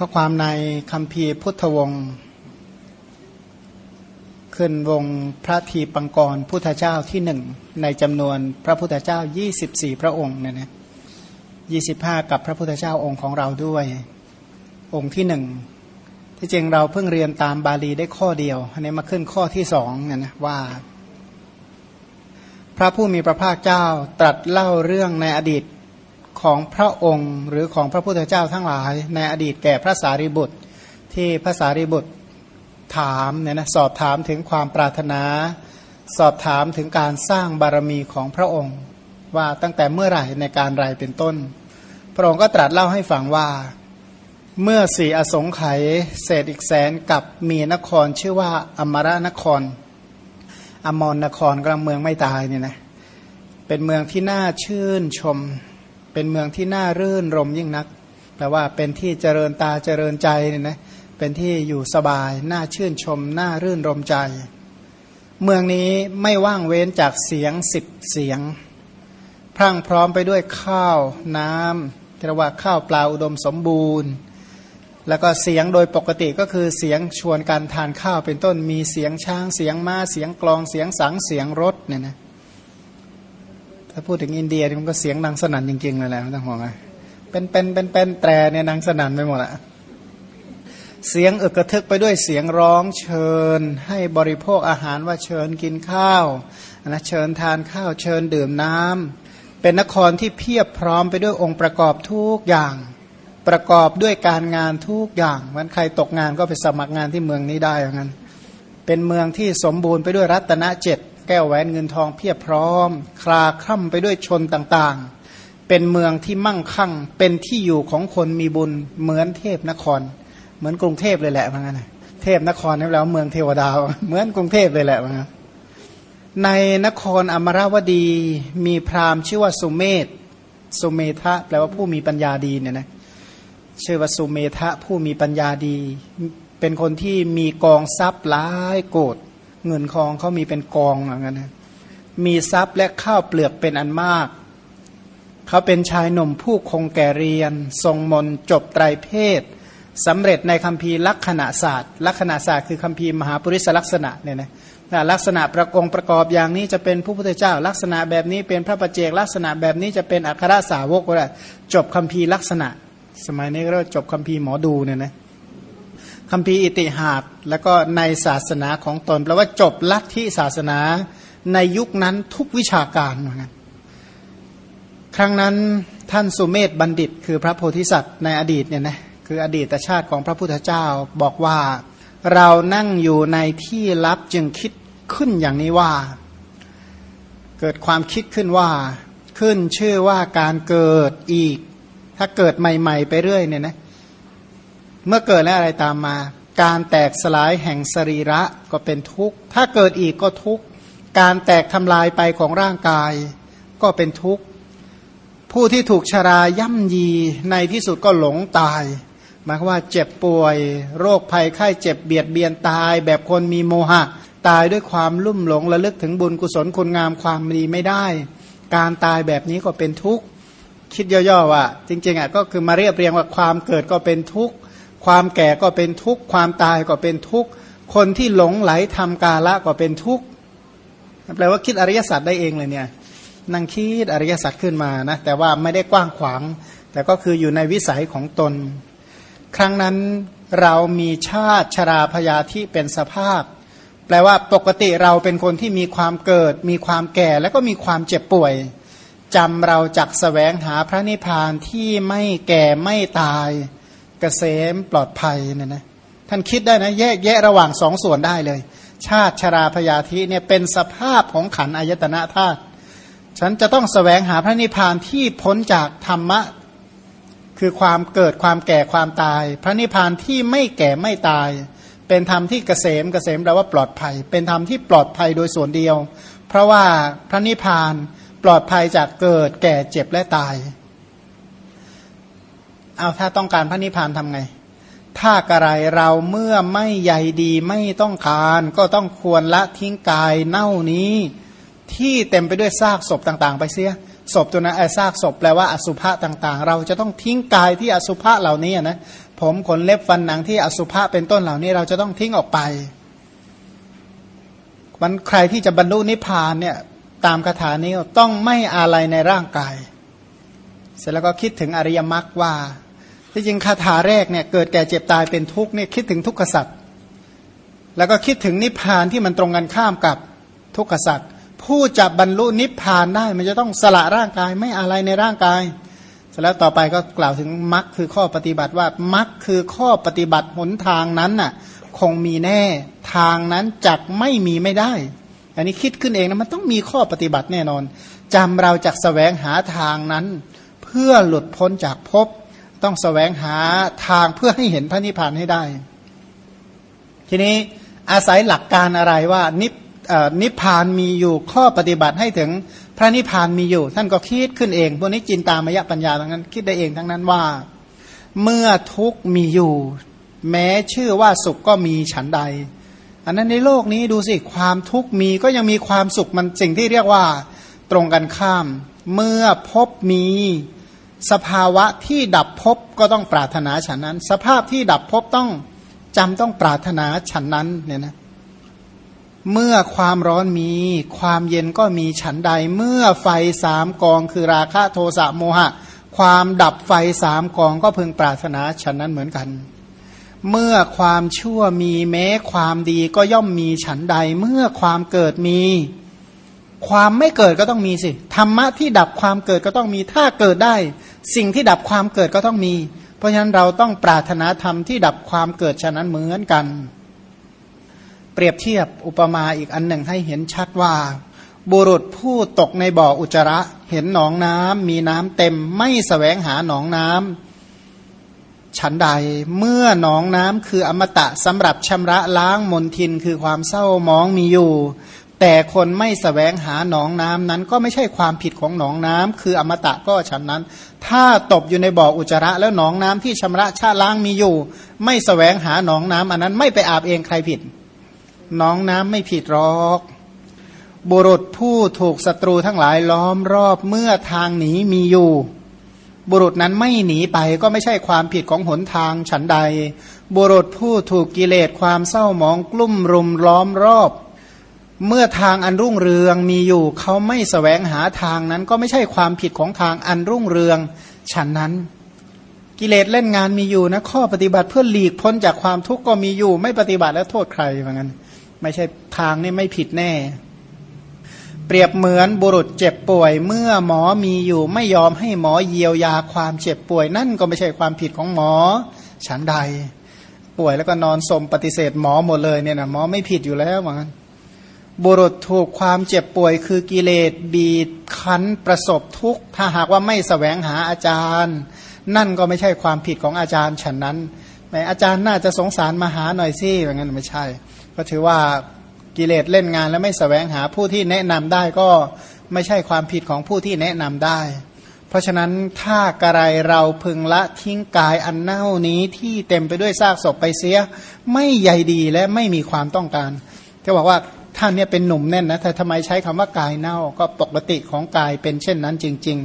ข้อความในคำพีพุทธวงศ์ขึ้นวงพระทีปังกรพุทธเจ้าที่หนึ่งในจำนวนพระพุทธเจ้า 24 พระองค์เนี่ยนะ25 กับพระพุทธเจ้าองค์ของเราด้วย องค์ที่หนึ่งที่จริงเราเพิ่งเรียนตามบาลีได้ข้อเดียวอันนี้มาขึ้นข้อที่สองเนี่ยนะว่า พระผู้มีพระภาคเจ้าตรัสเล่าเรื่องในอดีต ของพระองค์หรือของพระพุทธเจ้าทั้งหลาย ในอดีตแก่พระสารีบุตรที่พระสารีบุตรถามเนี่ยนะสอบถามถึงความปรารถนา สอบถามถึงการสร้างบารมีของพระองค์ ว่าตั้งแต่เมื่อไหร่ในการไรเป็นต้น พระองค์ก็ตรัสเล่าให้ฟังว่า เมื่อสี่อสงไขยเศษอีกแสนกับมีนครชื่อว่าอมรนคร อมรนครก็เมืองไม่ตายเนี่ยนะเป็นเมืองที่น่าชื่นชม เป็นเมืองที่น่ารื่นรมยิ่งนัก แปลว่าเป็นที่เจริญตาเจริญใจเนี่ยนะเป็นที่อยู่สบาย น่าชื่นชม น่ารื่นรมใจ เมืองนี้ไม่ว่างเว้นจากเสียงสิบเสียง พรั่งพร้อมไปด้วยข้าวน้ำเรียกว่าข้าวปลาอุดมสมบูรณ์ แล้วก็เสียงโดยปกติก็คือเสียงชวนการทานข้าวเป็นต้นมีเสียงช้างเสียงม้าเสียงกลองเสียงสังเสียงรถเนี่ยนะ ถ้าพูดถึงอินเดียมันก็เสียงดังสนั่นจริงๆเลยแหละไม่ต้องห่วงเลยเป็นเป็นเป็นเป็นแตรเนี่ยดังสนั่นไปหมดอะเสียงอึกกระทึกไปด้วยเสียงร้องเชิญ ให้บริโภคอาหารว่าเชิญกินข้าวนะเชิญทานข้าวเชิญดื่มน้ำเป็นนครที่เพียบพร้อมไปด้วยองค์ประกอบทุกอย่าง ประกอบด้วยการงานทุกอย่างวันใครตกงานก็ไปสมัครงานที่เมืองนี้ได้เหมือนกันเป็นเมืองที่สมบูรณ์ไปด้วยรัตนเจ็ด แก้วแหวนเงินทองเพียบพร้อม คลาคล่ำไปด้วยชนต่างๆ เป็นเมืองที่มั่งคั่ง เป็นที่อยู่ของคนมีบุญเหมือนเทพนคร เหมือนกรุงเทพเลยแหละเหมือนกันเทพนครนี่แล้วเมืองเทวดาเหมือนกรุงเทพเลยแหละเหมือนกันในนครอมราวดีมีพราหมณ์ชื่อว่าสุเมธสุเมธะแปลว่าผู้มีปัญญาดีเนี่ยนะชื่อว่าสุเมธะผู้มีปัญญาดี เป็นคนที่มีกองทรัพย์หลายโกด เงินทองเขามีเป็นกองอย่างนั้นนะมีทรัพย์และข้าวเปลือกเป็นอันมาก เขาเป็นชายหนุ่มผู้คงแก่เรียน ทรงมนจบไตรเพศสำเร็จในคัมภีร์ลักษณะศาสตร์ ลักษณะศาสตร์คือคัมภีร์มหาปริศลักษณะเนี่ยนะลักษณะประกงประกอบอย่างนี้จะเป็นผู้พุทธเจ้า ลักษณะแบบนี้เป็นพระประเจกลักษณะแบบนี้จะเป็นอัครสาวกก็ได้จบคัมภีร์ลักษณะ สมัยนี้ก็จบคัมภีร์หมอดูเนี่ยนะ คัมภีร์อิติหาดแล้วก็ในศาสนาของตนแปลว่าจบลัทธิศาสนาในยุคนั้นทุกวิชาการเหมือนกันครั้งนั้นท่านสุเมธบัณฑิต คือพระโพธิสัตว์ในอดีตเนี่ยนะคืออดีตชาติของพระพุทธเจ้าบอกว่า เรานั่งอยู่ในที่ลับจึงคิดขึ้นอย่างนี้ว่า เกิดความคิดขึ้นว่า ขึ้นชื่อว่าการเกิดอีก ถ้าเกิดใหม่ ๆ ไปเรื่อยเนี่ยนะเเมื่อเกิดแล้วอะไรตามมา การแตกสลายแห่งสรีระก็เป็นทุกข์ ถ้าเกิดอีกก็ทุกข์ การแตกทำลายไปของร่างกายก็เป็นทุกข์ ผู้ที่ถูกชราย่ำยีในที่สุดก็หลงตาย หมายความว่าเจ็บป่วย โรคภัยไข้เจ็บเบียดเบียนตาย แบบคนมีโมหะ ตายด้วยความลุ่มหลงระลึกถึงบุญกุศลคุณงามความดีไม่ได้ การตายแบบนี้ก็เป็นทุกข์ คิดย่อๆว่า จริงๆอะก็คือมาเรียบเรียงว่าความเกิดก็เป็นทุกข์ ความแก่ก็เป็นทุกข์ ความตายก็เป็นทุกข์ คนที่หลงไหลทำกาละก็เป็นทุกข์แปลว่าคิดอริยสัจได้เองเลยเนี่ยนั่งคิดอริยสัจขึ้นมานะแต่ว่าไม่ได้กว้างขวาง แต่ก็คืออยู่ในวิสัยของตน ครั้งนั้นเรามีชาติชราพยาธิเป็นสภาพ แปลว่าปกติเราเป็นคนที่มีความเกิด มีความแก่แล้วก็มีความเจ็บป่วยจำเราจักสแสวงหาพระนิพพานที่ไม่แก่ไม่ตาย กเกษมปลอดภัยเนี่ยนะท่านคิดได้นะแยกแยะระหว่างสองส่วนได้เลย ชาติชราพยาธิเนี่ยเป็นสภาพของขันอายตนะธาตุฉันจะต้องสแสวงหาพระนิพพานที่พ้นจากธรรมะ คือความเกิดความแก่ความตาย พระนิพพานที่ไม่แก่ไม่ตาย เป็นธรรมที่เกษมเกษมแปลว่าปลอดภัย เป็นธรรมที่ปลอดภัยโดยส่วนเดียว เพราะว่าพระนิพพานปลอดภัยจากเกิดแก่เจ็บและตาย เอาถ้าต้องการพระนิพพานทำไง ถ้ากระไรเราเมื่อไม่ใยดีไม่ต้องการ ก็ต้องควรละทิ้งกายเน่านี้ ที่เต็มไปด้วยซากศพต่างๆ ไปเสียศพตัวนั้นไอ้ซากศพแปลว่าอสุภะต่างๆ เราจะต้องทิ้งกายที่อสุภะเหล่านี้นะผมขนเล็บฟันหนังที่อสุภะเป็นต้นเหล่านี้เราจะต้องทิ้งออกไปมันใครที่จะบรรลุนิพพานเนี่ยตามคาถานี้ต้องไม่อะไรในร่างกาย เสร็จแล้วก็คิดถึงอริยมรรคว่า ที่จริงคาถาแรกเนี่ยเกิดแก่เจ็บตายเป็นทุกข์เนี่ยคิดถึงทุกขสัตว์แล้วก็คิดถึงนิพพานที่มันตรงกันข้ามกับทุกขสัตว์ผู้จะบรรลุนิพพานได้มันจะต้องสละร่างกายไม่อะไรในร่างกายเสร็จแล้วต่อไปก็กล่าวถึงมรรคคือข้อปฏิบัติว่ามรรคคือข้อปฏิบัติหนทางนั้นน่ะคงมีแน่ทางนั้นจักไม่มีไม่ได้ อันนี้คิดขึ้นเองนะมันต้องมีข้อปฏิบัติแน่นอนจำเราจากสแสวงหาทางนั้น เพื่อหลุดพ้นจากภพ ต้องสแสวงหาทางเพื่อให้เห็นพระนิพพานให้ได้ ทีนี้อาศัยหลักการอะไรว่านิพนิพพานมีอยู่ข้อปฏิบัติให้ถึงพระนิพพานมีอยู่ ท่านก็คิดขึ้นเองพวกนี้จินตามยปัญญาทั้งนั้น คิดได้เองทั้งนั้นว่า เมื่อทุกมีอยู่ แม้ชื่อว่าสุขก็มีฉันใด อันนั้นในโลกนี้ดูสิความทุกมีก็ยังมีความสุขมันสิ่งที่เรียกว่า ตรงกันข้าม เมื่อพบมี สภาวะที่ดับพบก็ต้องปรารถนาฉันนั้น สภาพที่ดับพบต้องจำต้องปรารถนาฉันนั้นเนี่ยนะเมื่อความร้อนมี ความเย็นก็มีฉันใด เมื่อไฟสามกองคือราคะโทสะโมหะ ความดับไฟสามกองก็พึงปรารถนาฉันนั้นเหมือนกัน เมื่อความชั่วมีแม้ความดีก็ย่อมมีฉันใด เมื่อความเกิดมี ความไม่เกิดก็ต้องมีสิธรรมะที่ดับความเกิดก็ต้องมีถ้าเกิดได้ สิ่งที่ดับความเกิดก็ต้องมี เพราะฉะนั้นเราต้องปรารถนาธรรมที่ดับความเกิดฉะนั้นเหมือนกัน เปรียบเทียบอุปมาอีกอันหนึ่งให้เห็นชัดว่า บุรุษผู้ตกในบ่ออุจจาระเห็นหนองน้ำมีน้ำเต็มไม่สแสวงหาหนองน้ำฉันใดเมื่อหนองน้ำคืออมตะสำหรับชำระล้างมนทินคือความเศร้ามองมีอยู่ แต่คนไม่สแสวงหาหนองน้ำนั้น ก็ไม่ใช่ความผิดของหนองน้ำคืออมตะก็ฉันนั้น ถ้าตบอยู่ในบ่ออุจจาระ แล้วหนองน้ำที่ชำระชาล้างมีอยู่ ไม่สแสวงหาหนองน้ำอันนั้นไม่ไปอาบเองใครผิดหนองน้ำไม่ผิดหรอกบุรุษผู้ถูกศัตรูทั้งหลายล้อมรอบเมื่อทางหนีมีอยู่ บุรุษนั้นไม่หนีไปก็ไม่ใช่ความผิดของหนทางฉันใด บุรุษผู้ถูกกิเลสความเศร้าหมองกลุ่มรุมล้อมรอบ เมื่อทางอันรุ่งเรืองมีอยู่เขาไม่สแสวงหาทางนั้น ก็ไม่ใช่ความผิดของทางอันรุ่งเรืองฉันนั้น กิเลสเล่นงานมีอยู่นะข้อปฏิบัติเพื่อหลีกพ้นจากความทุกข์ก็มีอยู่ ไม่ปฏิบัติแล้วโทษใครเหมือนกันไม่ใช่ทางนี่ไม่ผิดแน่ เปรียบเหมือนบุรุษเจ็บป่วย เมื่อหมอมีอยู่ไม่ยอมให้หมอเยียวยาความเจ็บป่วย นั่นก็ไม่ใช่ความผิดของหมอฉันใด ป่วยแล้วก็นอนสมปฏิเสธหมอหมดเลยเนี่ยนะหมอไม่ผิดอยู่แล้วเหมือนกัน บุรุษถูกความเจ็บป่วยคือกิเลสบีดคั้นประสบทุกข์ ถ้าหากว่าไม่สแสวงหาอาจารย์ นั่นก็ไม่ใช่ความผิดของอาจารย์ฉันนั้นแม่อาจารย์น่าจะสงสารมาหาหน่อยสิอย่างนั้นไม่ใช่ ก็ถือว่ากิเลสเล่นงานแล้วไม่สแสวงหาผู้ที่แนะนำได้ก็ไม่ใช่ความผิดของผู้ที่แนะนำได้ เพราะฉะนั้นถ้ากระไรเราพึงละทิ้งกายอันเน่านี้ที่เต็มไปด้วยซากศพไปเสีย ไม่ใหญ่ดีและไม่มีความต้องการจะบอกว่า ท่านเนี่ยเป็นหนุ่มแน่นนะแต่ทำไมใช้คำว่ากายเน่าก็ปกติของกายเป็นเช่นนั้นจริง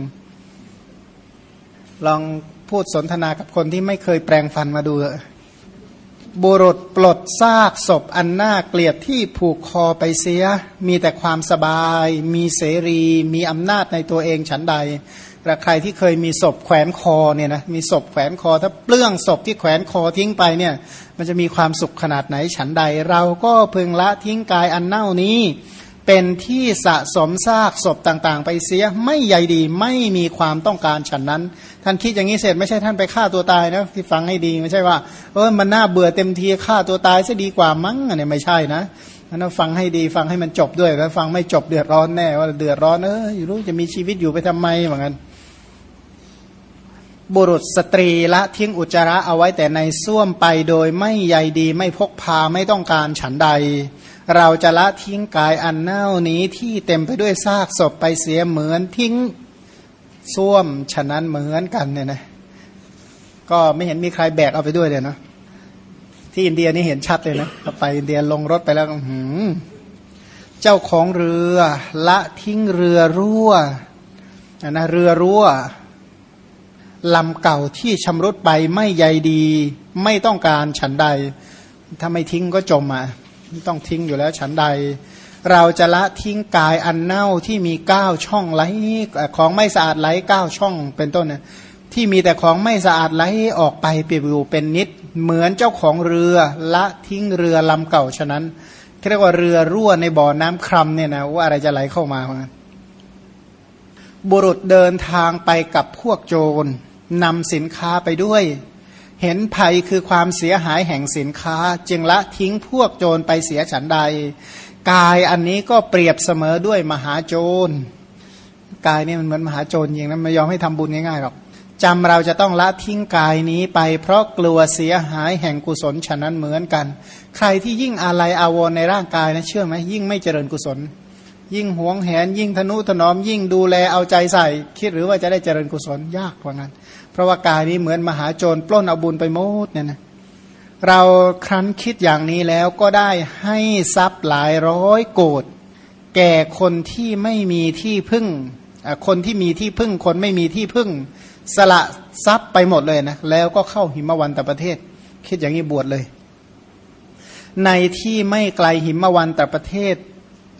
ๆ ลองพูดสนทนากับคนที่ไม่เคยแปลงฟันมาดูบุรุษปลดซากศพอันน่าเกลียดที่ผูกคอไปเสีย มีแต่ความสบาย มีเสรี มีอำนาจในตัวเองฉันใด แต่ใครที่เคยมีศพแขวนคอเนี่ยนะมีศพแขวนคอ ถ้าเปลื้องศพที่แขวนคอทิ้งไปเนี่ยมันจะมีความสุขขนาดไหนฉันใด เราก็พึงละทิ้งกายอันเน่านี้ เป็นที่สะสมซากศพต่างๆ ไปเสียไม่ใหญ่ดีไม่มีความต้องการฉันนั้น ท่านคิดอย่างนี้เสร็จไม่ใช่ท่านไปฆ่าตัวตายนะที่ฟังให้ดีไม่ใช่ว่าเออมันน่าเบื่อเต็มทีฆ่าตัวตายซะดีกว่ามั้งอันนี้ไม่ใช่นะนั้นฟังให้ดีฟังให้มันจบด้วยแล้วฟังไม่จบเดือดร้อนแน่ว่าเดือดร้อนเอออยู่รู้จะมีชีวิตอยู่ไปทำไมเหมือนกัน บุรุษสตรีละทิ้งอุจจาระเอาไว้แต่ในส้วมไปโดยไม่ใยดีไม่พกพาไม่ต้องการฉันใด เราจะละทิ้งกายอันเน่านี้ที่เต็มไปด้วยซากศพไปเสียเหมือนทิ้งส้วมฉะนั้นเหมือนกันเนี่ยนะก็ไม่เห็นมีใครแบกเอาไปด้วยเลยนะที่อินเดียนี่เห็นชัดเลยนะไปอินเดียลงรถไปแล้วหืมเจ้าของเรือละทิ้งเรือรั่วนะเรือรั่ว ลำเก่าที่ชำรุดไปไม่ใยดี ไม่ต้องการฉันใด ถ้าไม่ทิ้งก็จมอะต้องทิ้งอยู่แล้วฉันใด เราจะละทิ้งกายอันเน่าที่มีเก้าช่องไหลของไม่สะอาดไหลเก้าช่องเป็นต้นนะที่มีแต่ของไม่สะอาดไหลออกไปเปียกอยู่เป็นนิด เหมือนเจ้าของเรือละทิ้งเรือลำเก่าฉะนั้นเรียกว่าเรือรั่วในบ่อน้ำครำเนี่ยนะว่าอะไรจะไหลเข้ามา บุรุษเดินทางไปกับพวกโจร นำสินค้าไปด้วย เห็นภัยคือความเสียหายแห่งสินค้า จึงละทิ้งพวกโจรไปเสียฉันใด กายอันนี้ก็เปรียบเสมอด้วยมหาโจรกายนี่มันเหมือนมหาโจรจริงนะไม่ยอมให้ทำบุญง่ายๆหรอกจำเราจะต้องละทิ้งกายนี้ไป เพราะกลัวเสียหายแห่งกุศลฉะนั้นเหมือนกัน ใครที่ยิ่งอะไรอาวรในร่างกายนะเชื่อไหมยิ่งไม่เจริญกุศล ยิ่งหวงแหน ยิ่งทนุถนอม ยิ่งดูแลเอาใจใส่ คิดหรือว่าจะได้เจริญกุศลยากกว่านั้น เพราะว่ากายนี้เหมือนมหาโจรปล้นเอาบุญไปหมดเนี่ยนะเราครั้นคิดอย่างนี้แล้วก็ได้ให้ทรัพย์หลายร้อยโกดแก่คนที่ไม่มีที่พึ่ง คนที่มีที่พึ่งคนไม่มีที่พึ่ง สละทรัพย์ไปหมดเลยนะแล้วก็เข้าหิมวันตประเทศ คิดอย่างนี้บวชเลย ในที่ไม่ไกลหิมวันตประเทศ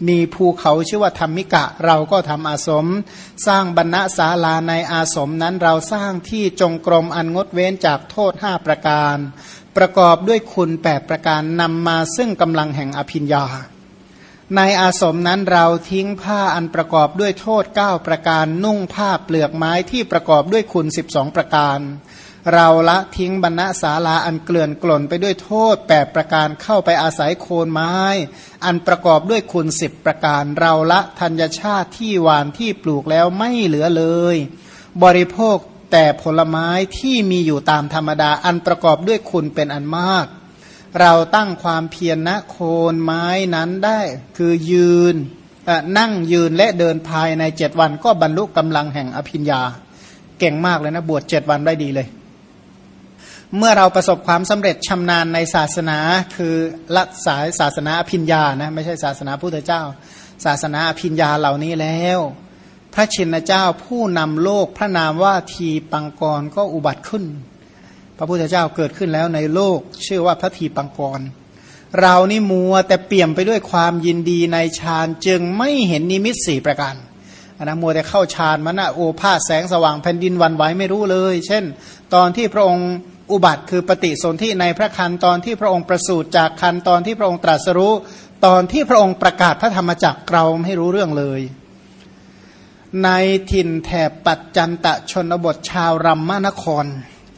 มีภูเขาชื่อว่าธรรมิกะ เราก็ทำอาสม สร้างบรรณศาลาในอาสมนั้นเราสร้างที่จงกรมอันงดเว้นจากโทษห้าประการ ประกอบด้วยคุณแปดประการนำมาซึ่งกำลังแห่งอภิญญา ในอาสมนั้นเราทิ้งผ้าอันประกอบด้วยโทษ 9 ประการนุ่งผ้าเปลือกไม้ที่ประกอบด้วยคุณ 12 ประการ เราละทิ้งบรรณศาลาอันเกลื่อนกล่นไปด้วยโทษ8ประการเข้าไปอาศัยโคนไม้ อันประกอบด้วยคุณสิบประการ เราละธัญชาติที่หวานที่ปลูกแล้วไม่เหลือเลย บริโภคแต่ผลไม้ที่มีอยู่ตามธรรมดาอันประกอบด้วยคุณเป็นอันมาก เราตั้งความเพียรณโคนไม้นั้นได้คือยืนนั่งยืนและเดินภายในเจ็ดวันก็บรรลุกำลังแห่งอภิญญา เก่งมากเลยนะ บวชเจ็ดวันได้ดีเลย เมื่อเราประสบความสำเร็จชำนาญในศาสนาคือละสายศาสนาอภิญญานะไม่ใช่ศาสนาพุทธเจ้า ศาสนาอภิญญาเหล่านี้แล้ว พระชินเจ้าผู้นำโลกพระนามว่าทีปังกรก็อุบัติขึ้น พระพุทธเจ้าเกิดขึ้นแล้วในโลก ชื่อว่าพระทีปังกร เรานี่มัวแต่เปี่ยมไปด้วยความยินดีในฌานจึงไม่เห็นนิมิตสี่ประการนะมัวแต่เข้าฌานมันนะโอภาสแสงสว่างแผ่นดินวันไหวไม่รู้เลย เช่น ตอนที่พระองค์ อุบัติคือปฏิสนธิในพระคันตอนที่พระองค์ประสูติจากคันตอนที่พระองค์ตรัสรู้ ตอนที่พระองค์ประกาศพระธรรมจักรเราไม่รู้เรื่องเลย ในถิ่นแถบปัจจันตชนบทชาวรัมมานคร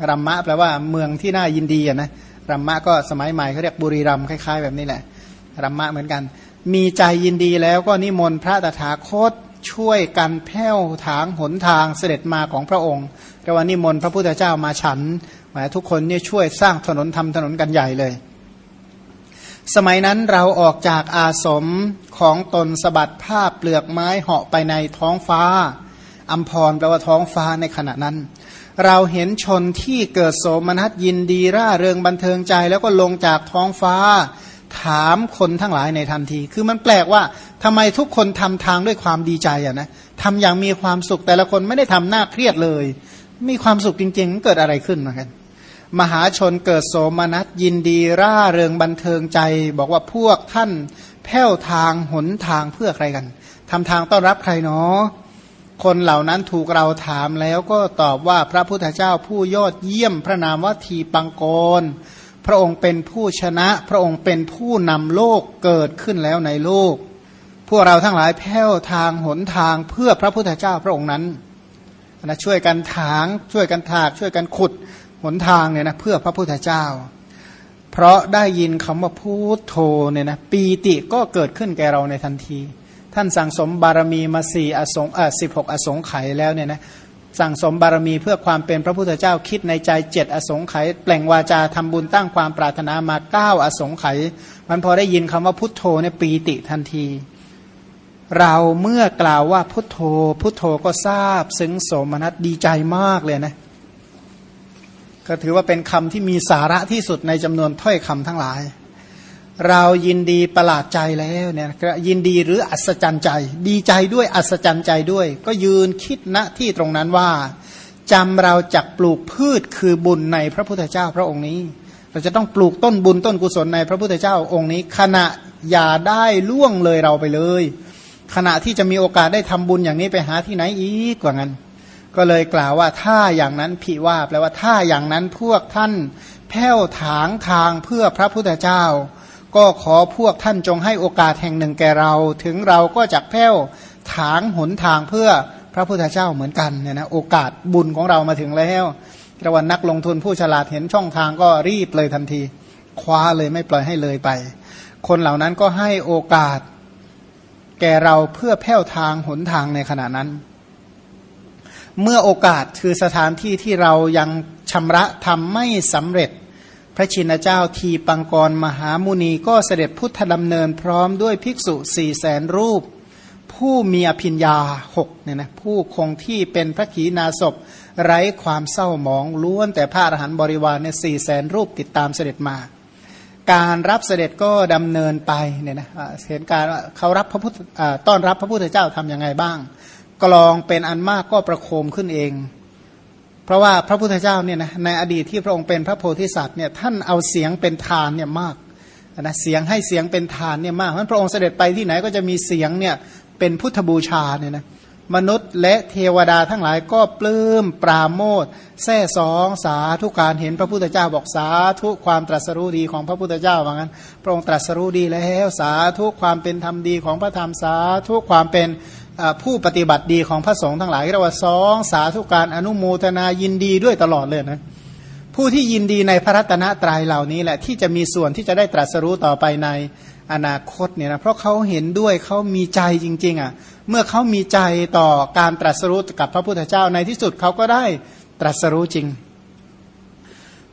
รัมมะแปลว่าเมืองที่น่ายินดีนะรัมมะก็สมัยใหม่เขาเรียกบุรีรัมคล้าย ๆ แบบนี้แหละรัมมะเหมือนกัน มีใจยินดีแล้วก็นิมนต์พระตถาคตช่วยกันแผ้วถางหนทางเสด็จมาของพระองค์เรียกว่านิมนต์พระพุทธเจ้ามาฉัน มายทุกคนเนี่ยช่วยสร้างถนนทำถนนกันใหญ่เลย สมัยนั้นเราออกจากอาสมของตนสะบัดผ้าเปลือกไม้เหาะไปในท้องฟ้าอัมพรแปลว่าท้องฟ้าในขณะนั้น เราเห็นชนที่เกิดโสมนัสยินดีร่าเริงบันเทิงใจ แล้วก็ลงจากท้องฟ้า ถามคนทั้งหลายในทันที คือมันแปลกว่าทำไมทุกคนทำทางด้วยความดีใจอะนะทำอย่างมีความสุขแต่ละคนไม่ได้ทำหน้าเครียดเลย มีความสุขจริงๆเกิดอะไรขึ้นมากัน มหาชนเกิดโสมนัสยินดีร่าเริงบันเทิงใจ บอกว่าพวกท่านแผ้วทางหนทางเพื่อใครกันทำทางต้อนรับใครเนาะคนเหล่านั้นถูกเราถามแล้วก็ตอบว่าพระพุทธเจ้าผู้ยอดเยี่ยมพระนามว่าทีปังกร พระองค์เป็นผู้ชนะ พระองค์เป็นผู้นำโลกเกิดขึ้นแล้วในโลก พวกเราทั้งหลายแผ้วทางหนทางเพื่อพระพุทธเจ้าพระองค์นั้นนะช่วยกันถางช่วยกันถากช่วยกันขุด นทางเนี่ยนะเพื่อพระพุทธเจ้า เพราะได้ยินคำว่าพุทโธเนี่ยนะปีติก็เกิดขึ้นแก่เราในทันที ท่านสั่งสมบารมีมาสี่อสงอ่สิบหกอสงไขยแล้วเนี่ยนะสั่งสมบารมีเพื่อความเป็นพระพุทธเจ้าคิดในใจเจ็ดอสงไขยแปล่งวาจาทำบุญตั้งความปรารถนามาเก้าอสงไขยมันพอได้ยินคำว่าพุทโธเนี่ยปีติทันที เราเมื่อกล่าวว่าพุทโธ พุทโธก็ทราบ ซึ้งโสมนัสดีใจมากเลยนะ ก็ถือว่าเป็นคำที่มีสาระที่สุดในจำนวนถ้อยคำทั้งหลาย เรายินดีประหลาดใจแล้วเนี่ยยินดีหรืออัศจรรย์ใจ ดีใจด้วยอัศจรรย์ใจด้วย ก็ยืนคิดณที่ตรงนั้นว่าจำเราจักปลูกพืชคือบุญในพระพุทธเจ้าพระองค์นี้ เราจะต้องปลูกต้นบุญต้นกุศลในพระพุทธเจ้าองค์นี้ ขณะอย่าได้ล่วงเลยเราไปเลย ขณะที่จะมีโอกาสได้ทำบุญอย่างนี้ไปหาที่ไหนอีกกว่างั้น ก็เลยกล่าวว่าถ้าอย่างนั้นผิว่าแปลว่าถ้าอย่างนั้นพวกท่านแผ้วถางทางเพื่อพระพุทธเจ้า ก็ขอพวกท่านจงให้โอกาสแห่งหนึ่งแก่เรา ถึงเราก็จะแผ้วถางหนทางเพื่อพระพุทธเจ้าเหมือนกันเนี่ยนะโอกาสบุญของเรามาถึงแล้วระวันนักลงทุนผู้ฉลาดเห็นช่องทางก็รีบเลยทันที คว้าเลยไม่ปล่อยให้เลยไป คนเหล่านั้นก็ให้โอกาส แก่เราเพื่อแผ้วทางหนทางในขณะนั้น เมื่อโอกาสคือสถานที่ที่เรายังชำระทำไม่สำเร็จ พระชินเจ้าทีปังกรมหามุนีก็เสด็จพุทธดำเนินพร้อมด้วยภิกษุสี่แสนรูป ผู้มีอภิญญาหกเนี่ยนะผู้คงที่เป็นพระขีณาสพไร้ความเศร้าหมองล้วนแต่พระอรหันต์บริวารเนี่ยสี่แสนรูปติดตามเสด็จมา การรับเสด็จก็ดำเนินไปเนี่ยนะเห็นการเขารับพระพุทธต้อนรับพระพุทธเจ้าทํำยังไงบ้าง กลองเป็นอันมากก็ประโคมขึ้นเอง เพราะว่าพระพุทธเจ้าเนี่ยนะในอดีตที่พระองค์เป็นพระโพธิสัตว์เนี่ยท่านเอาเสียงเป็นทานเนี่ยมากนะเสียงให้เสียงเป็นทานเนี่ยมากเพราะพระองค์เสด็จไปที่ไหนก็จะมีเสียงเนี่ยเป็นพุทธบูชาเนี่ยนะมนุษย์และเทวดาทั้งหลายก็ปลื้มปราโมทแซ่สองสาธุการเห็นพระพุทธเจ้าบอกสาธุความตรัสรู้ดีของพระพุทธเจ้าว่างั้น พระองค์ตรัสรู้ดีแล้วสาธุความเป็นธรรมดีของพระธรรมสาธุความเป็น ผู้ปฏิบัติดีของพระสงฆ์ทั้งหลายเรียกว่าสองสาธุการอนุโมทนายินดีด้วยตลอดเลยนะผู้ที่ยินดีในพระรัตนตรัยเหล่านี้แหละที่จะมีส่วนที่จะได้ตรัสรู้ต่อไปในอนาคตเนี่ยนะเพราะเขาเห็นด้วยเขามีใจจริง ๆ อะ เมื่อเขามีใจต่อการตรัสรู้กับพระพุทธเจ้าในที่สุดเขาก็ได้ตรัสรู้จริง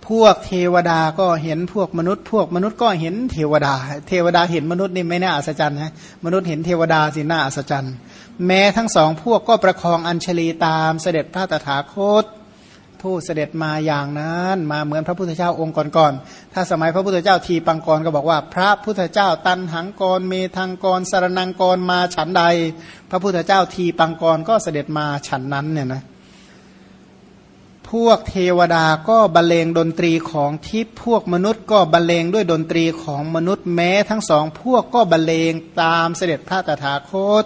พวกเทวดาก็เห็นพวกมนุษย์ พวกมนุษย์ก็เห็นเทวดา เทวดาเห็นมนุษย์นี่ไม่น่าอัศจรรย์นะมนุษย์เห็นเทวดาสิน่าอัศจรรย์ แม้ทั้งสองพวกก็ประคองอัญชลีตามเสด็จพระตถาคต ผู้เสด็จมาอย่างนั้น มาเหมือนพระพุทธเจ้าองค์ก่อนๆถ้าสมัยพระพุทธเจ้าทีปังกรก็บอกว่า พระพุทธเจ้าตันหังกรเมทังกรสารนังกรมาฉันใด พระพุทธเจ้าทีปังกรก็เสด็จมาฉันนั้นเนี่ยนะพวกเทวดาก็บรรเลงดนตรีของทิพย์พวกมนุษย์ก็บรรเลงด้วยดนตรีของมนุษย์แม้ทั้งสองพวกก็บรรเลงตามเสด็จพระตถาคต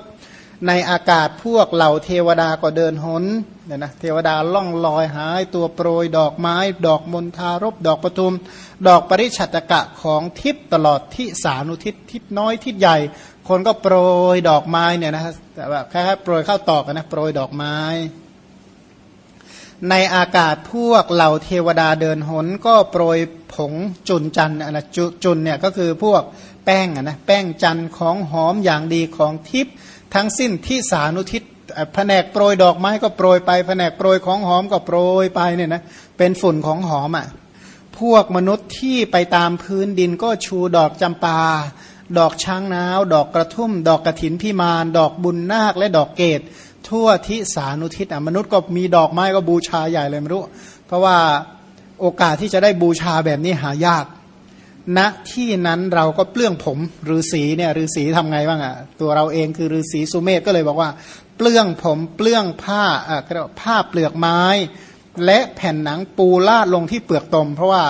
ในอากาศพวกเหล่าเทวดาก็เดินหนเนี่ยนะเทวดาล่องลอยหายตัวโปรยดอกไม้ ดอกมณฑารบดอกประทุม ดอกปริชัตกะของทิพตลอดที่สานุทิศทิศน้อยทิศใหญ่ คนก็โปรยดอกไม้เนี่ยนะแต่ว่าแค่โปรยเข้าตอกนะโปรยดอกไม้ ในอากาศพวกเหล่าเทวดาเดินหนก็โปรยผงจุนจันนะจุนเนี่ยก็คือพวกแป้งนะแป้งจันของหอมอย่างดีของทิพย์ ทั้งสิ้นที่สานุทิศแผนกโปรยดอกไม้ก็โปรยไปแผนกโปรยของหอมก็โปรยไปเนี่ยนะเป็นฝุ่นของหอมอะพวกมนุษย์ที่ไปตามพื้นดินก็ชูดอกจำปา ดอกช้างนาว ดอกกระทุ่ม ดอกกระถินพิมาน ดอกบุญนาคและดอกเกต ทั่วทิสานุทิศอะมนุษย์ก็มีดอกไม้ก็บูชาใหญ่เลยไม่รู้ เพราะว่าโอกาสที่จะได้บูชาแบบนี้หายาก ณที่นั้นเราก็เปลื้องผมฤาษีเนี่ยฤาษีทำไงบ้างอะ่ะตัวเราเองคือฤาษีสุเมธก็เลยบอกว่า เปลื้องผมเปลื้องผ้าอ่าผ้าเปลือกไม้ และแผ่นหนังปูลาดลงที่เปลือกตม เพราะว่า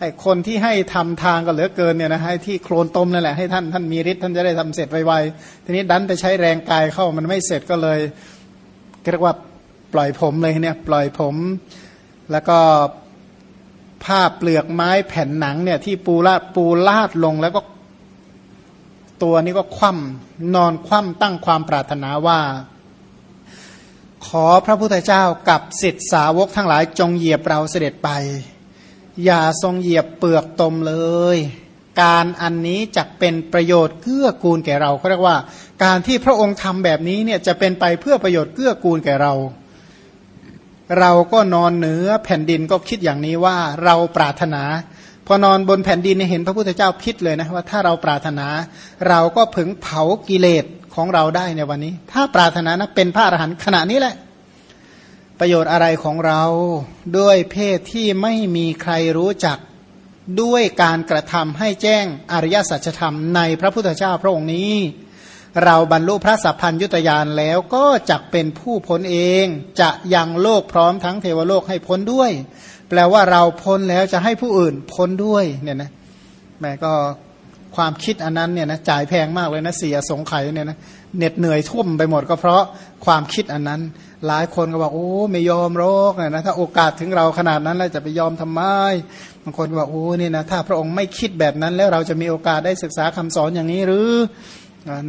ไอคนที่ให้ทำทางก็เหลือเกินเนี่ยนะให้ที่โคลนตมนั่นแหละให้ท่านท่านมีฤทธิ์ท่านจะได้ทำเสร็จไวๆทีนี้ดันไปใช้แรงกายเข้ามันไม่เสร็จก็เลยเรียกว่าปล่อยผมเลยเนี่ยปล่อยผม แล้วก็ ผ้าเปลือกไม้แผ่นหนังเนี่ยที่ปูลาดปูลาดลงแล้วก็ตัวนี้ก็คว่ำนอนคว่ำตั้งความปรารถนาว่า ขอพระพุทธเจ้ากับสิทธิสาวกทั้งหลายจงเหยียบเราเสด็จไป อย่าทรงเหยียบเปลือกตมเลย การอันนี้จะเป็นประโยชน์เกื้อกูลแก่เราเขาเรียกว่า การที่พระองค์ทำแบบนี้เนี่ยจะเป็นไปเพื่อประโยชน์เกื้อกูลแก่เรา เราก็นอนเหนือแผ่นดินก็คิดอย่างนี้ว่าเราปรารถนา พอนอนบนแผ่นดินเห็นพระพุทธเจ้าพิดเลยนะว่าถ้าเราปรารถนา เราก็ผึงเผากิเลสของเราได้ในวันนี้ ถ้าปรารถนานะเป็นพระอรหันต์ขณะนี้แหละ ประโยชน์อะไรของเราด้วยเพศที่ไม่มีใครรู้จักด้วยการกระทำให้แจ้งอริยสัจธรรมในพระพุทธเจ้าพระองค์นี้ เราบรรลุพระสัพพัญยุตยานแล้วก็จักเป็นผู้พ้นเอง จะยังโลกพร้อมทั้งเทวโลกให้พ้นด้วย แปลว่าเราพ้นแล้วจะให้ผู้อื่นพ้นด้วยเนี่ยนะแม่ก็ความคิดอันนั้นเนี่ยนะจ่ายแพงมากเลยนะเสียสงไข่เนี่ยนะเหน็ดเหนื่อยทุ่มไปหมดก็เพราะความคิดอันนั้น หลายคนก็บอกโอ้ไม่ยอมโรคนะถ้าโอกาสถึงเราขนาดนั้นแล้วจะไปยอมทำไมบางคนบอกโอ้นี่นะถ้าพระองค์ไม่คิดแบบนั้นแล้วเราจะมีโอกาสได้ศึกษาคำสอนอย่างนี้หรือ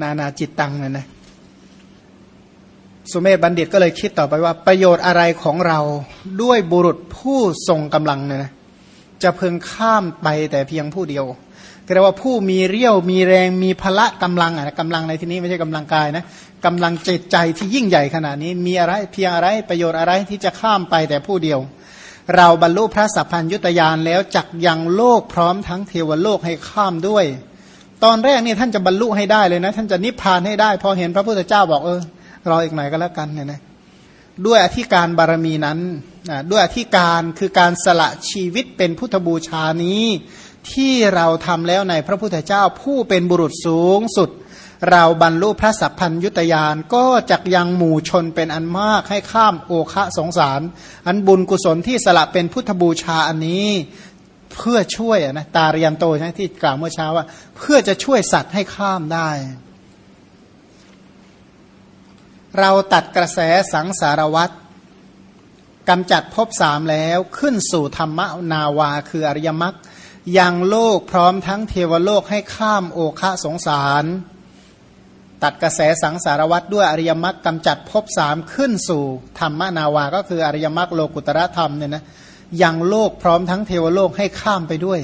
นานาจิตตังเนี่ยนะสุเมธบัณฑิตก็เลยคิดต่อไปว่าประโยชน์อะไรของเราด้วยบุรุษผู้ทรงกำลังเนี่ยนะจะเพึงข้ามไปแต่เพียงผู้เดียวเรียกว่าผู้มีเรี่ยวมีแรงมีพละกำลังอะกำลังในที่นี้ไม่ใช่กำลังกายนะกำลังจิตใจที่ยิ่งใหญ่ขนาดนี้มีอะไรเพียงอะไรประโยชน์อะไรที่จะข้ามไปแต่ผู้เดียว เราบรรลุพระสัพพัญยุตยานแล้วจักยังโลกพร้อมทั้งเทวโลกให้ข้ามด้วย ตอนแรกนี่ท่านจะบรรลุให้ได้เลยนะ ท่านจะนิพพานให้ได้ พอเห็นพระพุทธเจ้าบอกเออรออีกหน่อยก็แล้วกันเนี่ยนะด้วยอธิการบารมีนั้นด้วยอธิการคือการสละชีวิตเป็นพุทธบูชานี้ ที่เราทำแล้วในพระพุทธเจ้าผู้เป็นบุรุษสูงสุด เราบรรลุพระสัพพัญยุตยานก็จักยังหมู่ชนเป็นอันมากให้ข้ามโอคะสงสาร อันบุญกุศลที่สละเป็นพุทธบูชาอันนี้เพื่อช่วยนะตาเรียนโตใช่ที่กล่าวเมื่อเช้าว่า พื่อจะช่วยสัตว์ให้ข้ามได้ เราตัดกระแสสังสารวัตรกำจัดภพสามแล้วขึ้นสู่ธรรมนาวาคืออริยมรรคยังโลกพร้อมทั้งเทวโลกให้ข้ามโอคะสงสาร ตัดกระแสสังสารวัตด้วยอริยมรรคกำจัดภพสามขึ้นสู่ธรรมนาวา ก็คืออริยมรรคโลกุตระธรรมเนี่ยนะยังโลกพร้อมทั้งเทวโลกให้ข้ามไปด้วย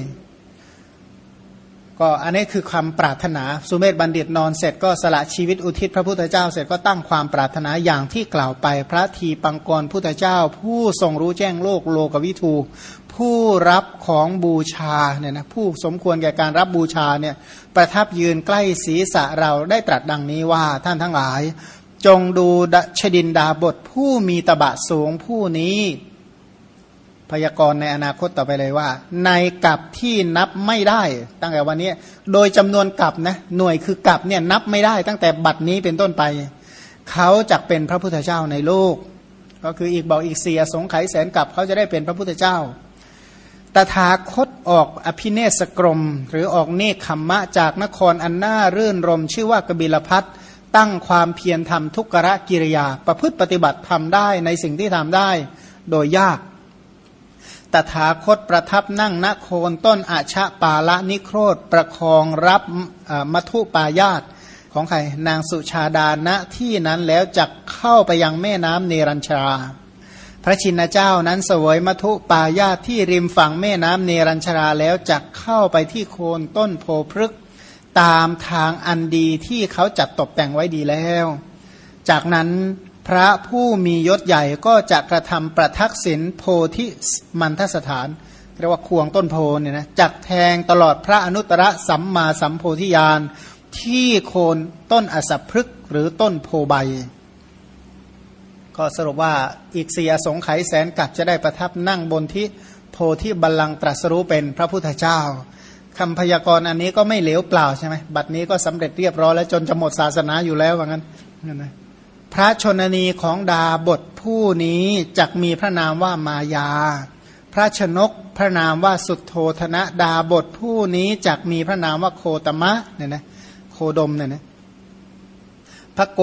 ก็อันนี้คือความปรารถนาสุเมธบัณฑิตนอนเสร็จก็สละชีวิตอุทิศพระพุทธเจ้าเสร็จก็ตั้งความปรารถนาอย่างที่กล่าวไปพระทีปังกรพุทธเจ้า ผู้ทรงรู้แจ้งโลกโลกวิทูผู้รับของบูชาเนี่ยนะผู้สมควรแก่การรับบูชาเนี่ยประทับยืนใกล้ศีรษะเราได้ตรัสดังนี้ว่าท่านทั้งหลาย จงดูชดินดาบทผู้มีตบะสูงผู้นี้ พยากรณ์ในอนาคตต่อไปเลยว่า ในกับที่นับไม่ได้ ตั้งแต่วันนี้โดยจำนวนกับนะหน่วยคือกับเนี่ยนับไม่ได้ ตั้งแต่บัดนี้เป็นต้นไป เขาจะเป็นพระพุทธเจ้าในโลก ก็คืออีกบอกอีกเสียสงไขแสนกับเขาจะได้เป็นพระพุทธเจ้า ตถาคตออกอภิเนสกรม หรือออกเนคขมมะจากนครอันน่ารื่นรม ชื่อว่ากบิลพัทตั้งความเพียรทำทุกขะกิริยา ประพฤติปฏิบัติทำได้ในสิ่งที่ทำได้ โดยยาก ตถาคตประทับนั่งนโคนต้นอาชะปาละนิโครธประคองรับมัทุปายาตของใครนางสุชาดาณที่นั้นแล้วจักเข้าไปยังแม่น้ำเนรัญชา พระชินเจ้านั้นเสวยมัทุปายาตที่ริมฝั่งแม่น้ำเนรัญชาแล้วจักเข้าไปที่โคนต้นโพพฤกตามทางอันดีที่เขาจัดตกแต่งไว้ดีแล้ว จากนั้น พระผู้มียศใหญ่ก็จะกระทำประทักษิณโพธิมันทสถาน เรียกว่าควงต้นโพเนี่ยนะจักแทงตลอดพระอนุตตรสัมมาสัมโพธิญาณที่โคนต้นอสพฤกหรือต้นโพใบ ก็สรุปว่าอีกสี่อสงไขยแสนกับจะได้ประทับนั่งบนที่โพธิบัลลังก์ตรัสรู้เป็นพระพุทธเจ้าคำพยากรณ์อันนี้ก็ไม่เหลวเปล่าใช่ไหมบัดนี้ก็สำเร็จเรียบร้อยแล้วจนจะหมดศาสนาอยู่แล้วว่างั้นนะ พระชนนีของดาบทผู้นี้จักมีพระนามว่ามายา พระชนกพระนามว่าสุดโทธนะดาบทผู้นี้จักมีพระนามว่าโคตมะเนี่ยนะโคดมเนี่ยนะพระโก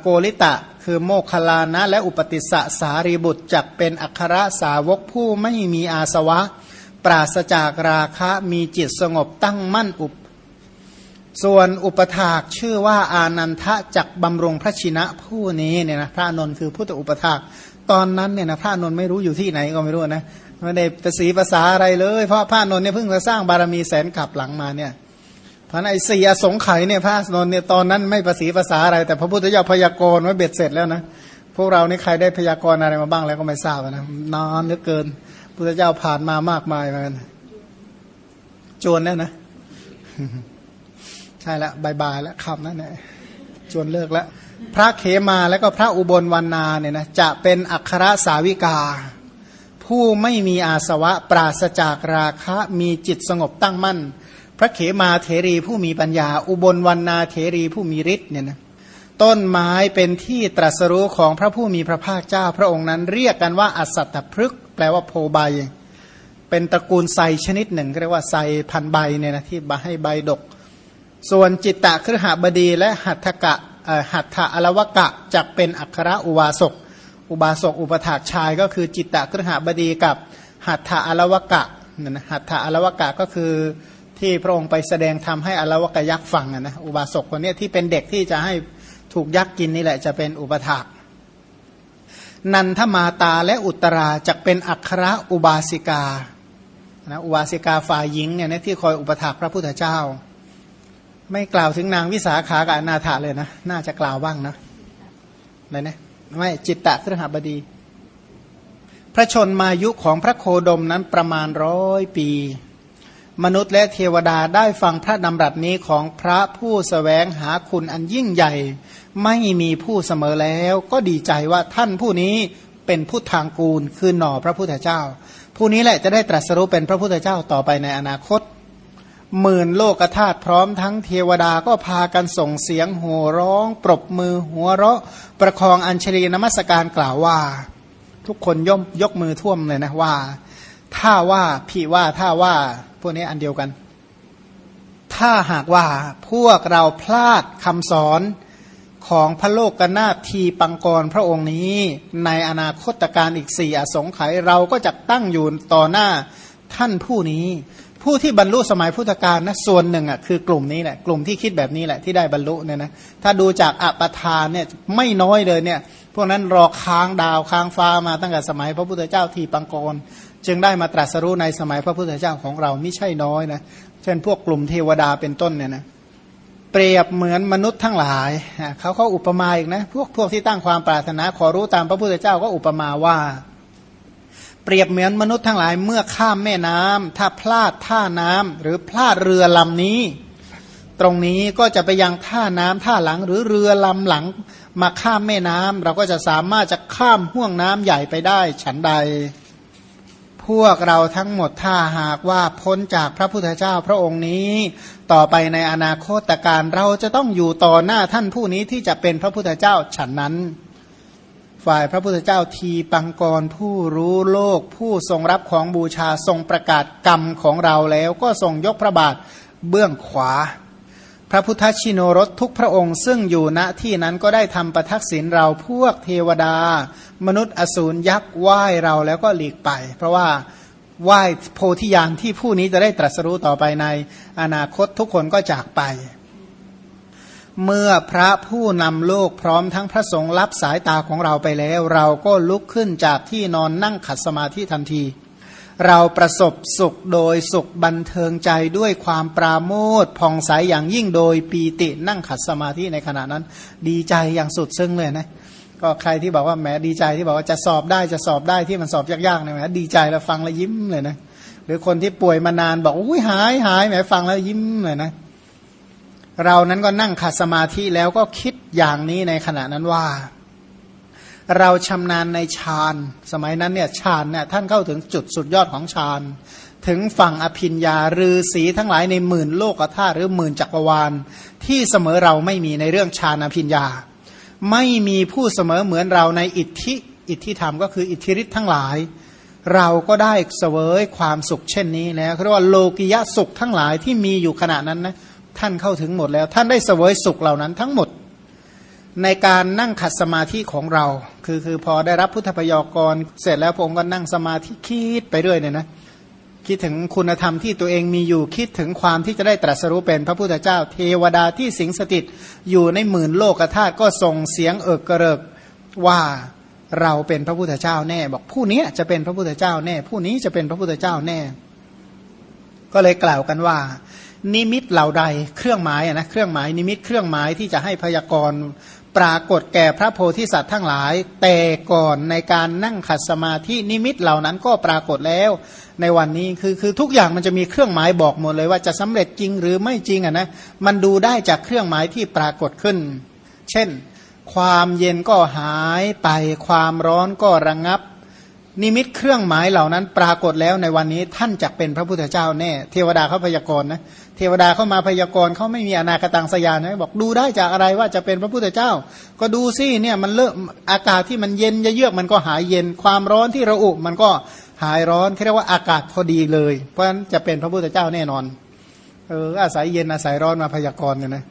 โกลิตะคือโมคลานะ และอุปติสสะสารีบุตรจักเป็นอัครสาวกผู้ไม่มีอาสวะ ปราศจากราคะมีจิตสงบตั้งมั่นอุป ส่วนอุปถากชื่อว่าอานันทะจักบำรงพระชินะผู้นี้เนี่ยนะพระนนท์คือพุทธอุปถากตอนนั้นเนี่ยนะพระนนท์ไม่รู้อยู่ที่ไหนก็ไม่รู้นะไม่ได้ภาษีภาษาอะไรเลย เพราะพระนนท์เนี่ยเพิ่งจะสร้างบารมีแสนกลับหลังมาเนี่ยพระไอสี่อสงไขยเนี่ยพระนนท์เนี่ยตอนนั้นไม่ภาษีภาษาอะไร แต่พระพุทธเจ้าพยากรณ์ไว้เบ็ดเสร็จแล้วนะพวกเรานี่ใครได้พยากรณ์อะไรมาบ้างแล้วก็ไม่ทราบนะนานเหลือเกินพุทธเจ้าผ่านมามากมายเหมือนกันจวนแล้วนะ ช่แล้วบายบายแล้วคำนั้นเนี่ยจวนเลิกแล้ว พระเขมาแล้วก็พระอุบลวันนาเนี่ยนะจะเป็นอัครสาวิกา ผู้ไม่มีอาสวะปราศจากราคะมีจิตสงบตั้งมั่น พระเขมาเถรีผู้มีปัญญา อุบลวันนาเถรีผู้มีฤทธิ์เนี่ยนะต้นไม้เป็นที่ตรัสรู้ของพระผู้มีพระภาคเจ้า พระองค์นั้นเรียกกันว่าอสัตตพฤกแปลว่าโพใบ เป็นตระกูลไซชนิดหนึ่งเรียกว่าไซพันใบเนี่ยนะที่ให้ใบดก ส่วนจิตตะครหบดีและหัตถกะหัตถะอลวกะจะเป็นอัครอุบาสก อุบาสกอุปถากชายก็คือจิตตะครหบดีกับหัตถะอลวกะนะหัตถะอลวกะก็คือที่พระองค์ไปแสดงทำให้อลวกยักษ์ฟังนะอุบาสกคนนี้ที่เป็นเด็กที่จะให้ถูกยักษ์กินนี่แหละจะเป็นอุปถากนันทมาตาและอุตราจะเป็นอัครอุบาสิกานะอุบาสิกาฝ่ายหญิงเนี่ยที่คอยอุปถากพระพุทธเจ้า ไม่กล่าวถึงนางวิสาขากับอนาถาเลยนะ น่าจะกล่าวบ้างนะอะไรนะไม่จิตตะครหบดี พระชนมายุของพระโคดมนั้นประมาณร้อยปี มนุษย์และเทวดาได้ฟังพระดำรัสนี้ของพระผู้สแสวงหาคุณอันยิ่งใหญ่ ไม่มีผู้เสมอแล้ว ก็ดีใจว่าท่านผู้นี้เป็นผู้ทางกูลคือหน่อพระพุทธเจ้า ผู้นี้แหละจะได้ตรัสรู้เป็นพระพุทธเจ้าต่อไปในอนาคต หมื่นโลกธาตุพร้อมทั้งเทวดาก็พากันส่งเสียงโห่ร้อง ปรบมือหัวเราะ ประคองอัญชลีนมัสการกล่าวว่า ทุกคนย่อมยกมือท่วมเลยนะว่า ถ้าว่าพี่ว่าถ้าว่า พวกนี้อันเดียวกัน ถ้าหากว่าพวกเราพลาดคำสอนของพระโลกกนาทีปังกรพระองค์นี้ ในอนาคตการอีกสี่อสงไขยเราก็จะตั้งอยู่ต่อหน้าท่านผู้นี้ ผู้ที่บรรลุสมัยพุทธกาลนะส่วนหนึ่งอะคือกลุ่มนี้แหละกลุ่มที่คิดแบบนี้แหละที่ได้บรรลุเนี่ยนะถ้าดูจากอัปทานเนี่ยไม่น้อยเลยเนี่ยพวกนั้นรอค้างดาวค้างฟ้ามาตั้งแต่สมัยพระพุทธเจ้าทีปังกร จึงได้มาตรัสรู้ในสมัยพระพุทธเจ้าของเราไม่ใช่น้อยนะเช่นพวกกลุ่มเทวดาเป็นต้นเนี่ยนะเปรียบเหมือนมนุษย์ทั้งหลายเขาเขาอุปมาอีกนะพวกพวกที่ตั้งความปรารถนาขอรู้ตามพระพุทธเจ้าก็อุปมาว่า เปรียบเหมือนมนุษย์ทั้งหลายเมื่อข้ามแม่น้ำถ้าพลาดท่าน้ำหรือพลาดเรือลำนี้ ตรงนี้ก็จะไปยังท่าน้ำท่าหลังหรือเรือลำหลังมาข้ามแม่น้ำเราก็จะสามารถจะข้ามห่วงน้ำใหญ่ไปได้ฉันใด พวกเราทั้งหมดถ้าหากว่าพ้นจากพระพุทธเจ้าพระองค์นี้ ต่อไปในอนาคตการเราจะต้องอยู่ต่อหน้าท่านผู้นี้ที่จะเป็นพระพุทธเจ้าฉันนั้น ฝ่ายพระพุทธเจ้าทีปังกรผู้รู้โลกผู้ทรงรับของบูชาทรงประกาศกรรมของเราแล้วก็ทรงยกพระบาทเบื้องขวา พระพุทธชินรสทุกพระองค์ซึ่งอยู่ณที่นั้นก็ได้ทำประทักษิณเราพวกเทวดา มนุษย์อสูรยักษ์ไหว้เราแล้วก็หลีกไป เพราะว่าไหว้โพธิญาณที่ผู้นี้จะได้ตรัสรู้ต่อไปในอนาคตทุกคนก็จากไป เมื่อพระผู้นำโลกพร้อมทั้งพระสงฆ์รับสายตาของเราไปแล้ว เราก็ลุกขึ้นจากที่นอนนั่งขัดสมาธิทันที เราประสบสุขโดยสุขบันเทิงใจด้วยความปราโมทผ่องใสยอย่างยิ่งโดยปีตินั่งขัดสมาธิในขณะนั้น ดีใจอย่างสุดซึ้งเลยนะก็ใครที่บอกว่าแหมดีใจที่บอกว่าจะสอบได้จะสอบได้ที่มันสอบยากๆเนี่ยแหมดีใจแล้วฟังแล้วยิ้มเลยนะหรือคนที่ป่วยมานานบอกอุ้ยหายหายแหมฟังแล้วยิ้มเลยนะ เรานั้นก็นั่งขัดสมาธิแล้วก็คิดอย่างนี้ในขณะนั้นว่า เราชำนาญในฌานสมัยนั้นเนี่ยฌานเนี่ยท่านเข้าถึงจุดสุดยอดของฌานถึงฝั่งอภิญญาฤาษีทั้งหลายในหมื่นโลกธาตุหรือหมื่นจักรวาล ที่เสมอเราไม่มีในเรื่องฌานอภิญญาไม่มีผู้เสมอเหมือนเราในอิทธิอิทธิธรรมก็คืออิทธิฤทธิ์ทั้งหลาย เราก็ได้เสวยความสุขเช่นนี้แล้วเรียกว่าโลกิยะสุขทั้งหลายที่มีอยู่ขณะนั้นนะ ท่านเข้าถึงหมดแล้ว ท่านได้เสวยสุขเหล่านั้นทั้งหมด ในการนั่งขัดสมาธิของเรา คือคือพอได้รับพุทธพยากรเสร็จแล้วผมก็นั่งสมาธิคิดไปเรื่อยเนี่ยนะคิดถึงคุณธรรมที่ตัวเองมีอยู่คิดถึงความที่จะได้ตรัสรู้เป็นพระพุทธเจ้า เทวดาที่สิงสถิตอยู่ในหมื่นโลกธาตุก็ส่งเสียงเอิกกระเริกว่าเราเป็นพระพุทธเจ้าแน่ บอกผู้นี้จะเป็นพระพุทธเจ้าแน่ ผู้นี้จะเป็นพระพุทธเจ้าแน่ ก็เลยกล่าวกันว่า นิมิตเหล่าใดเครื่องหมายนะเครื่องหมายนิมิตเครื่องหมายที่จะให้พยากรณ์ปรากฏแก่พระโพธิสัตว์ทั้งหลาย แต่ก่อนในการนั่งขัดสมาธินิมิตเหล่านั้นก็ปรากฏแล้ว ในวันนี้คือคือทุกอย่างมันจะมีเครื่องหมายบอกหมดเลยว่าจะสำเร็จจริงหรือไม่จริงอะนะมันดูได้จากเครื่องหมายที่ปรากฏขึ้น เช่น ความเย็นก็หายไป ความร้อนก็ระงงับ นิมิตเครื่องหมายเหล่านั้นปรากฏแล้วในวันนี้ท่านจะเป็นพระพุทธเจ้าแน่ เทวดาเขาพยากรณ์นะ เทวดาเข้ามาพยากรณ์เขาไม่มีอนาคตังสยานนะบอกดูได้จากอะไรว่าจะเป็นพระพุทธเจ้า ก็ดูสิเนี่ยมันเลอะอากาศที่มันเย็นเยือกมันก็หายเย็น ความร้อนที่ระอุมันก็หายร้อนเรียกว่าอากาศพอดีเลย เพราะฉะนั้นจะเป็นพระพุทธเจ้าแน่นอนเอออาศัยเย็นอาศัยร้อนมาพยากรณ์เนี่ยนะ